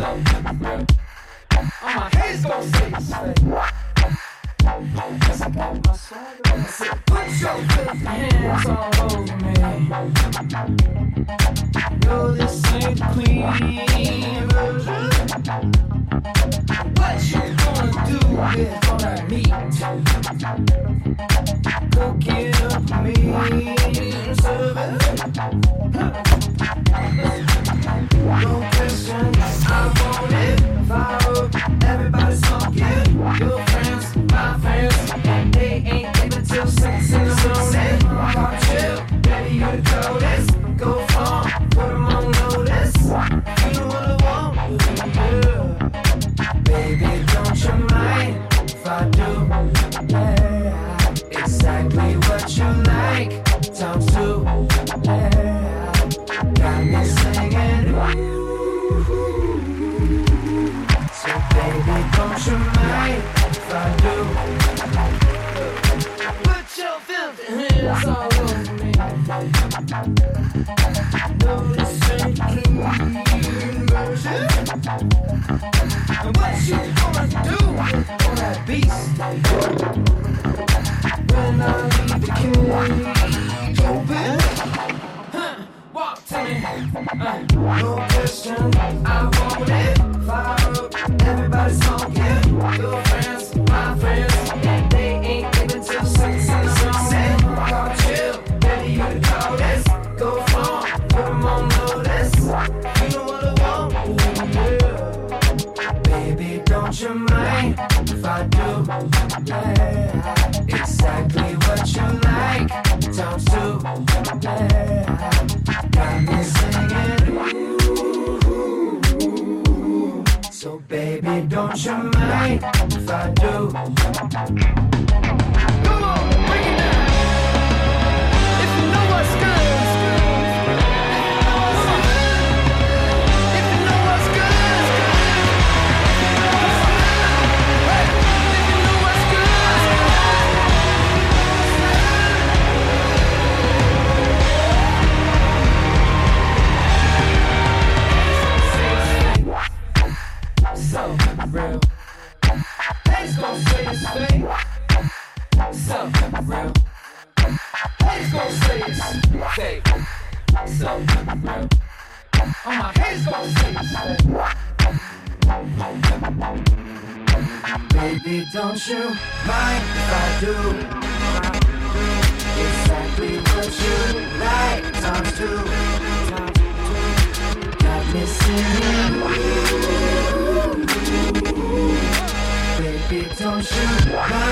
so real. All my haters gon' say it's fake. Yes, I got my swagger. I said, put your filthy hands all over me. No, this ain't the clean version. What you gonna do with all that exactly what you like. Times two, yeah. Got me. So baby, don't you mind if I do? Put your filthy hands all over me. No, this ain't don't you mind if I do? Haters gon' say it's fake. So real. Haters gon' say it's fake. Something real. All my haters gon' say it's fake. Baby, don't you mind if I do? Exactly what you like, times two. Got me singing. Baby, don't